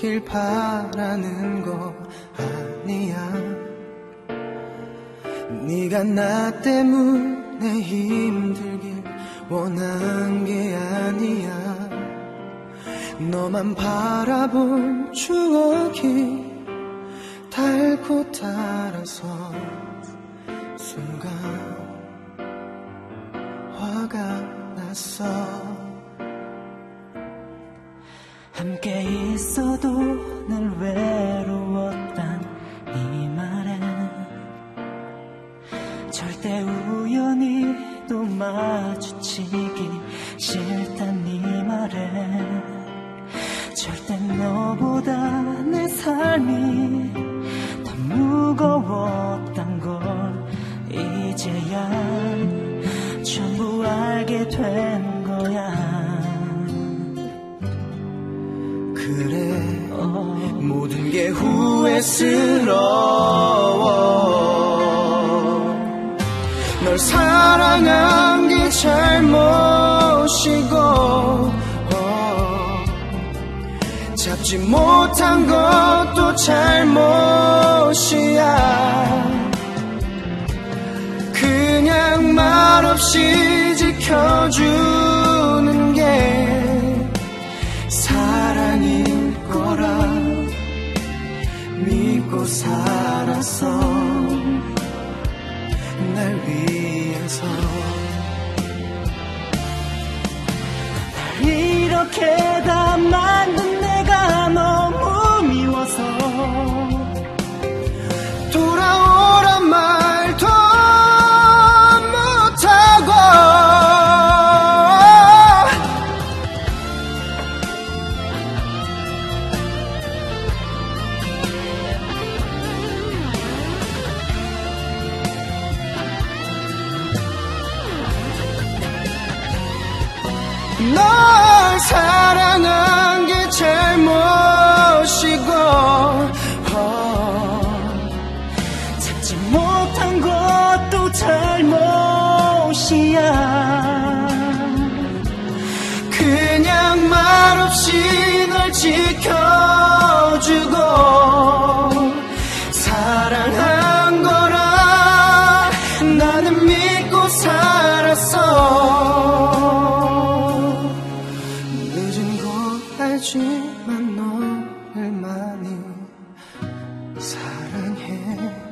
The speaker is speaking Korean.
불행하길 바라는 거 아니야. 네가 나 때문에 힘들길 원한 게 아니야. 너만 바라본 추억이 닳고 달아서 순간 화가 났어 함께 있어도 늘 외로웠단 이 말에 절대 우연히 또 마주치기 싫단 이 말에 절대 너보다 내 삶이 더 무거웠단 걸 이제야 전부 알게 된 모든 게 후회스러워. 널 사랑한 게 잘못이고 어, 잡지 못한 것도 잘못이야. 그냥 말없이 지켜주 믿고 살았어 날 위해서. 이렇게 다만 널 사랑한 게 잘못이고 어, 잡지 못한 것도 잘못이야. 그냥 말없이 널 지켜 없지만 너를 많이 사랑해.